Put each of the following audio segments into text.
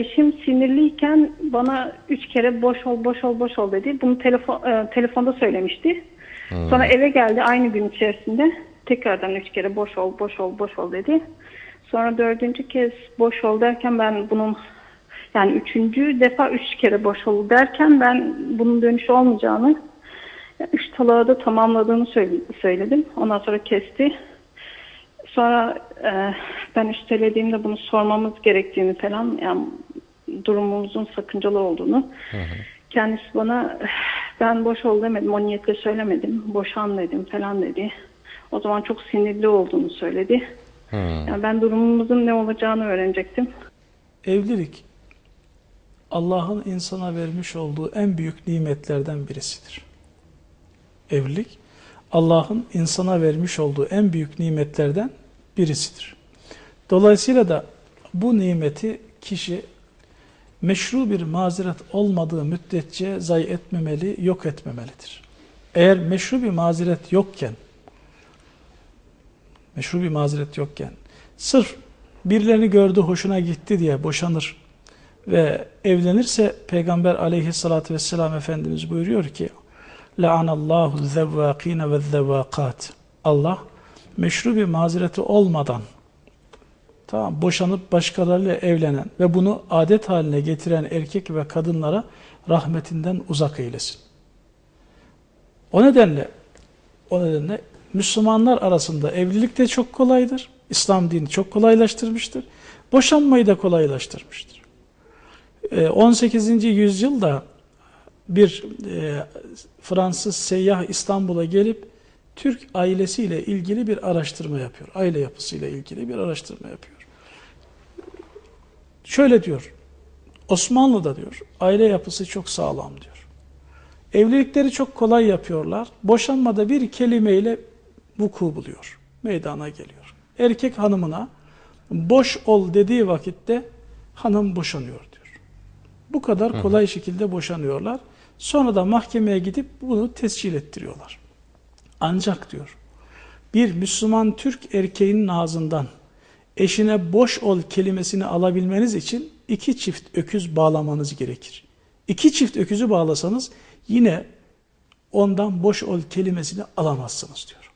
eşim sinirliyken bana üç kere boş ol, boş ol, boş ol dedi. Bunu telefon, e, telefonda söylemişti. Sonra eve geldi aynı gün içerisinde. Tekrardan üç kere boş ol, boş ol, boş ol dedi. Sonra dördüncü kez boş ol derken ben bunun yani üçüncü defa üç kere boş ol derken ben bunun dönüşü olmayacağını üç talağı da tamamladığını söyle- söyledim. Ondan sonra kesti. Sonra e, ben üstelediğimde bunu sormamız gerektiğini falan yani durumumuzun sakıncalı olduğunu kendisi bana ben boş ol demedim o niyetle söylemedim boşan dedim falan dedi. O zaman çok sinirli olduğunu söyledi. Yani ben durumumuzun ne olacağını öğrenecektim. Evlilik Allah'ın insana vermiş olduğu en büyük nimetlerden birisidir. Evlilik Allah'ın insana vermiş olduğu en büyük nimetlerden birisidir. Dolayısıyla da bu nimeti kişi meşru bir mazeret olmadığı müddetçe zayi etmemeli, yok etmemelidir. Eğer meşru bir mazeret yokken, meşru bir mazeret yokken, sırf birilerini gördü, hoşuna gitti diye boşanır ve evlenirse Peygamber aleyhissalatü vesselam Efendimiz buyuruyor ki La'anallahu zevvâkîne ve zevvâkât Allah meşru bir mazereti olmadan tamam boşanıp başkalarıyla evlenen ve bunu adet haline getiren erkek ve kadınlara rahmetinden uzak eylesin. O nedenle o nedenle Müslümanlar arasında evlilik de çok kolaydır. İslam dini çok kolaylaştırmıştır. Boşanmayı da kolaylaştırmıştır. Ee, 18. yüzyılda bir e, Fransız seyyah İstanbul'a gelip Türk ailesiyle ilgili bir araştırma yapıyor. Aile yapısıyla ilgili bir araştırma yapıyor. Şöyle diyor, Osmanlı'da diyor, aile yapısı çok sağlam diyor. Evlilikleri çok kolay yapıyorlar. Boşanmada bir kelimeyle vuku buluyor. Meydana geliyor. Erkek hanımına boş ol dediği vakitte hanım boşanıyor diyor. Bu kadar kolay şekilde boşanıyorlar. Sonra da mahkemeye gidip bunu tescil ettiriyorlar. Ancak diyor bir Müslüman Türk erkeğinin ağzından eşine boş ol kelimesini alabilmeniz için iki çift öküz bağlamanız gerekir. İki çift öküzü bağlasanız yine ondan boş ol kelimesini alamazsınız diyor.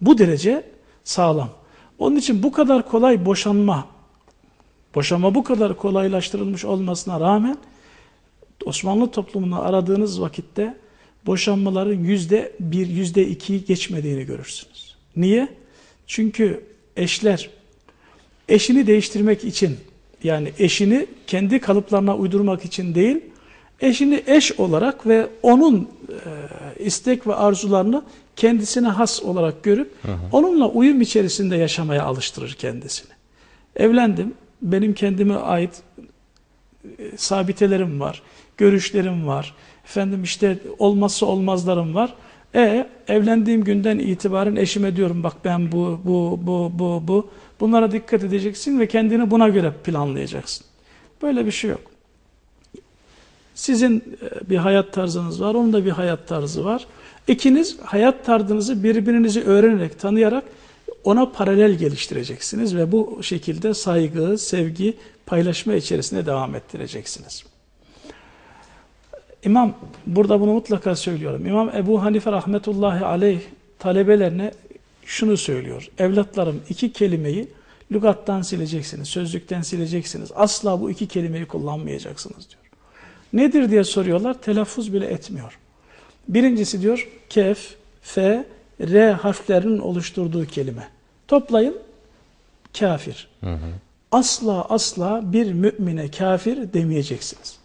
Bu derece sağlam. Onun için bu kadar kolay boşanma, boşanma bu kadar kolaylaştırılmış olmasına rağmen Osmanlı toplumunu aradığınız vakitte boşanmaların yüzde bir, yüzde ikiyi geçmediğini görürsünüz. Niye? Çünkü eşler eşini değiştirmek için yani eşini kendi kalıplarına uydurmak için değil, eşini eş olarak ve onun e, istek ve arzularını kendisine has olarak görüp hı hı. onunla uyum içerisinde yaşamaya alıştırır kendisini. Evlendim, benim kendime ait e, sabitelerim var, görüşlerim var, efendim işte olmazsa olmazlarım var. E evlendiğim günden itibaren eşime diyorum bak ben bu, bu, bu, bu, bu. Bunlara dikkat edeceksin ve kendini buna göre planlayacaksın. Böyle bir şey yok. Sizin bir hayat tarzınız var, onun da bir hayat tarzı var. İkiniz hayat tarzınızı birbirinizi öğrenerek, tanıyarak ona paralel geliştireceksiniz ve bu şekilde saygı, sevgi, paylaşma içerisinde devam ettireceksiniz. İmam, burada bunu mutlaka söylüyorum. İmam Ebu Hanife rahmetullahi aleyh talebelerine şunu söylüyor. Evlatlarım iki kelimeyi lügattan sileceksiniz, sözlükten sileceksiniz. Asla bu iki kelimeyi kullanmayacaksınız diyor. Nedir diye soruyorlar, telaffuz bile etmiyor. Birincisi diyor, kef, fe, r harflerinin oluşturduğu kelime. Toplayın, kafir. Hı hı. Asla asla bir mümine kafir demeyeceksiniz.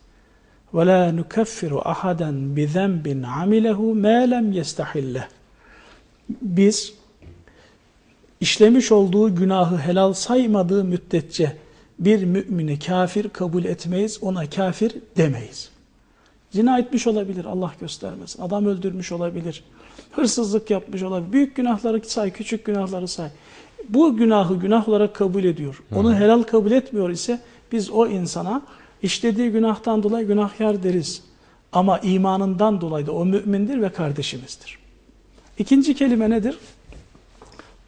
وَلَا نُكَفِّرُ أَحَدًا بِذَنْبٍ عَمِلَهُ مَا لَمْ يَسْتَحِلَّهُ Biz işlemiş olduğu günahı helal saymadığı müddetçe bir mümini kafir kabul etmeyiz, ona kafir demeyiz. Zina etmiş olabilir, Allah göstermesin. Adam öldürmüş olabilir, hırsızlık yapmış olabilir. Büyük günahları say, küçük günahları say. Bu günahı günah olarak kabul ediyor. Onu helal kabul etmiyor ise biz o insana işlediği günahtan dolayı günahkar deriz. Ama imanından dolayı da o mümindir ve kardeşimizdir. İkinci kelime nedir?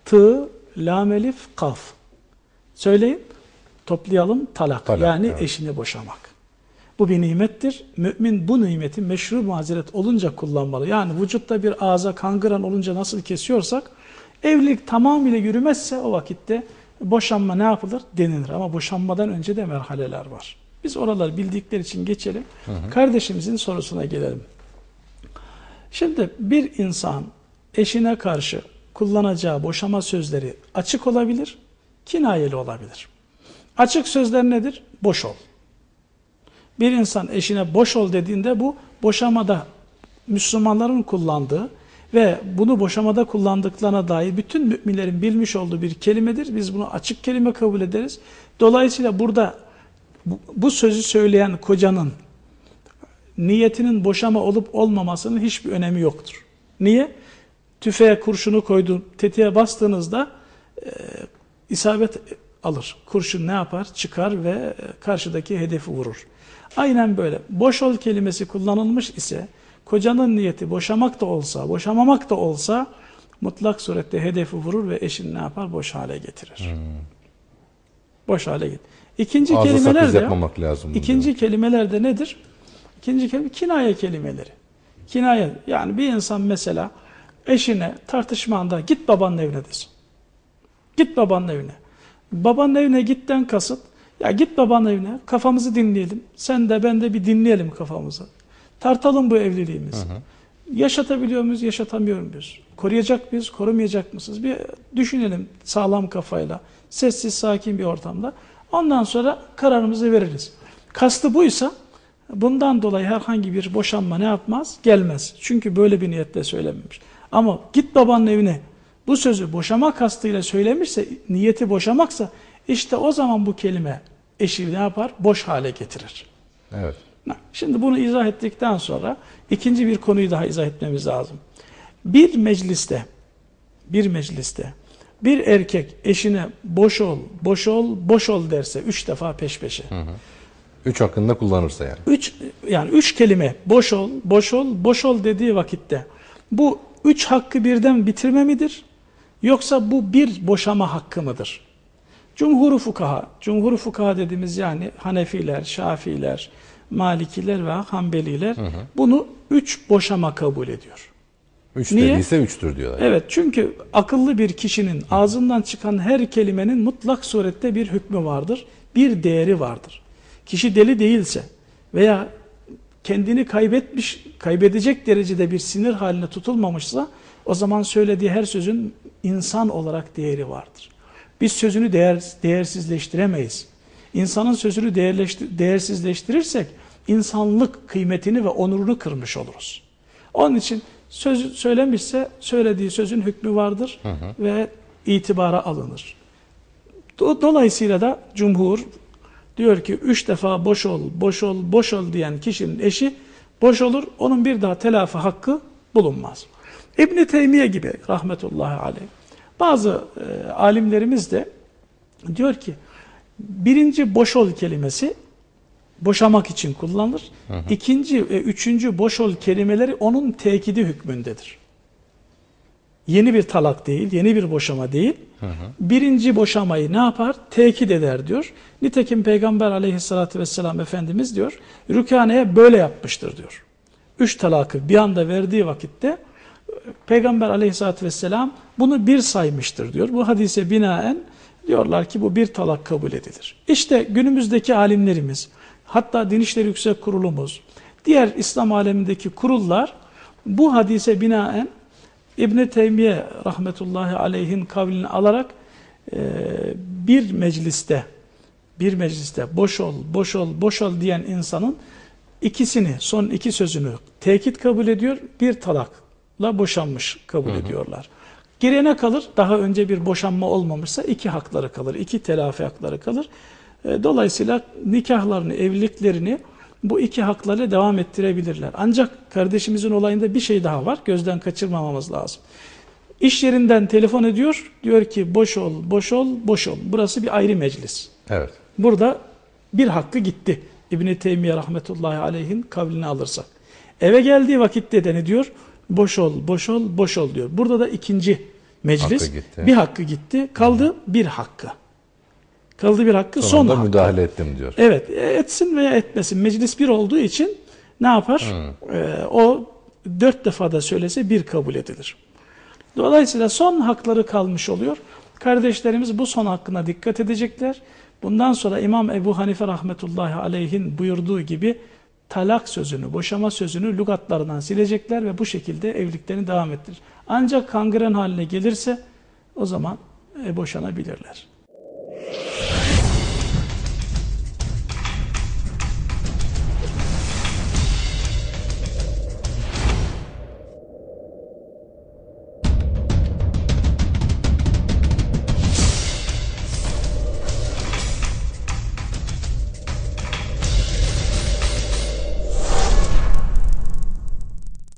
Tı, lam, elif, kaf. Söyleyin. Toplayalım talak, Talak, yani evet. eşini boşamak. Bu bir nimettir. Mümin bu nimeti meşru mazeret olunca kullanmalı. Yani vücutta bir ağza kangıran olunca nasıl kesiyorsak evlilik tamamıyla yürümezse o vakitte boşanma ne yapılır? Denilir. Ama boşanmadan önce de merhaleler var. Biz oraları bildikleri için geçelim. Kardeşimizin sorusuna gelelim. Şimdi bir insan eşine karşı kullanacağı boşama sözleri açık olabilir, kinayeli olabilir. Açık sözler nedir? Boş ol. Bir insan eşine boş ol dediğinde bu boşamada Müslümanların kullandığı ve bunu boşamada kullandıklarına dair bütün müminlerin bilmiş olduğu bir kelimedir. Biz bunu açık kelime kabul ederiz. Dolayısıyla burada bu, bu sözü söyleyen kocanın niyetinin boşama olup olmamasının hiçbir önemi yoktur. Niye? Tüfeğe kurşunu koydun, tetiğe bastığınızda e, isabet alır. Kurşun ne yapar? Çıkar ve e, karşıdaki hedefi vurur. Aynen böyle. Boş ol kelimesi kullanılmış ise kocanın niyeti boşamak da olsa, boşamamak da olsa mutlak surette hedefi vurur ve eşini ne yapar? Boş hale getirir. Boş hale getirir. İkinci Ağza kelimeler de yapmamak lazım. İkinci kelimeler de nedir? İkinci kelime kinaye kelimeleri. Kinaye yani bir insan mesela eşine tartışmanda git babanın evine desin. Git babanın evine. Babanın evine gitten kasıt ya git babanın evine kafamızı dinleyelim. Sen de ben de bir dinleyelim kafamızı. Tartalım bu evliliğimizi. Yaşatabiliyor muyuz, yaşatamıyor muyuz? Koruyacak mıyız, korumayacak mısınız? Bir düşünelim sağlam kafayla, sessiz, sakin bir ortamda. Ondan sonra kararımızı veririz. Kastı buysa bundan dolayı herhangi bir boşanma ne yapmaz? Gelmez. Çünkü böyle bir niyetle söylememiş. Ama git babanın evine bu sözü boşama kastıyla söylemişse, niyeti boşamaksa işte o zaman bu kelime eşi ne yapar? Boş hale getirir. Evet. Şimdi bunu izah ettikten sonra ikinci bir konuyu daha izah etmemiz lazım. Bir mecliste, bir mecliste bir erkek eşine boş ol, boş ol, boş ol derse üç defa peş peşe. Üç hakkında kullanırsa yani. Üç, yani üç kelime boş ol, boş ol, boş ol dediği vakitte bu üç hakkı birden bitirme midir? Yoksa bu bir boşama hakkı mıdır? Cumhur fukaha, cumhur fukaha dediğimiz yani Hanefiler, Şafiler, Malikiler ve Hanbeliler bunu üç boşama kabul ediyor. Üç Niye? dediyse üçtür diyorlar. Evet çünkü akıllı bir kişinin ağzından çıkan her kelimenin mutlak surette bir hükmü vardır, bir değeri vardır. Kişi deli değilse veya kendini kaybetmiş, kaybedecek derecede bir sinir haline tutulmamışsa o zaman söylediği her sözün insan olarak değeri vardır. Biz sözünü değer, değersizleştiremeyiz. İnsanın sözünü değerleştir- değersizleştirirsek insanlık kıymetini ve onurunu kırmış oluruz. Onun için söz söylemişse söylediği sözün hükmü vardır ve itibara alınır. Do- Dolayısıyla da cumhur diyor ki üç defa boş ol, boş ol, boş ol diyen kişinin eşi boş olur. Onun bir daha telafi hakkı bulunmaz. İbn Teymiye gibi rahmetullahi aleyh. Bazı e, alimlerimiz de diyor ki birinci boş ol kelimesi boşamak için kullanılır. İkinci ve üçüncü boş ol kelimeleri onun tekidi hükmündedir. Yeni bir talak değil, yeni bir boşama değil. Birinci boşamayı ne yapar? Tekit eder diyor. Nitekim Peygamber aleyhissalatü vesselam Efendimiz diyor, Rükane'ye böyle yapmıştır diyor. Üç talakı bir anda verdiği vakitte Peygamber aleyhissalatü vesselam bunu bir saymıştır diyor. Bu hadise binaen diyorlar ki bu bir talak kabul edilir. İşte günümüzdeki alimlerimiz, hatta Din İşleri Yüksek Kurulumuz, diğer İslam alemindeki kurullar bu hadise binaen İbn Teymiye rahmetullahi aleyhin kavlini alarak e, bir mecliste bir mecliste boş ol, boş ol, boş ol diyen insanın ikisini, son iki sözünü tekit kabul ediyor, bir talakla boşanmış kabul ediyorlar. Geriye ne kalır? Daha önce bir boşanma olmamışsa iki hakları kalır, iki telafi hakları kalır. E, Dolayısıyla nikahlarını, evliliklerini bu iki haklarla devam ettirebilirler. Ancak kardeşimizin olayında bir şey daha var. Gözden kaçırmamamız lazım. İş yerinden telefon ediyor. Diyor ki boş ol, boş ol, boş ol. Burası bir ayrı meclis. Evet. Burada bir hakkı gitti. İbn-i Teymiye rahmetullahi aleyhin kavlini alırsak. Eve geldiği vakitte de ne diyor? Boş ol, boş ol, boş ol diyor. Burada da ikinci meclis. Hakkı gitti. Bir hakkı gitti. Kaldı bir hakkı. Kıldığı bir hakkı son Sonunda hakkı. müdahale ettim diyor. Evet, e, etsin veya etmesin. Meclis bir olduğu için ne yapar? Ee, o dört defa da söylese bir kabul edilir. Dolayısıyla son hakları kalmış oluyor. Kardeşlerimiz bu son hakkına dikkat edecekler. Bundan sonra İmam Ebu Hanife rahmetullahi aleyhin buyurduğu gibi talak sözünü, boşama sözünü lügatlarından silecekler ve bu şekilde evliliklerini devam ettirir. Ancak kangren haline gelirse o zaman e, boşanabilirler.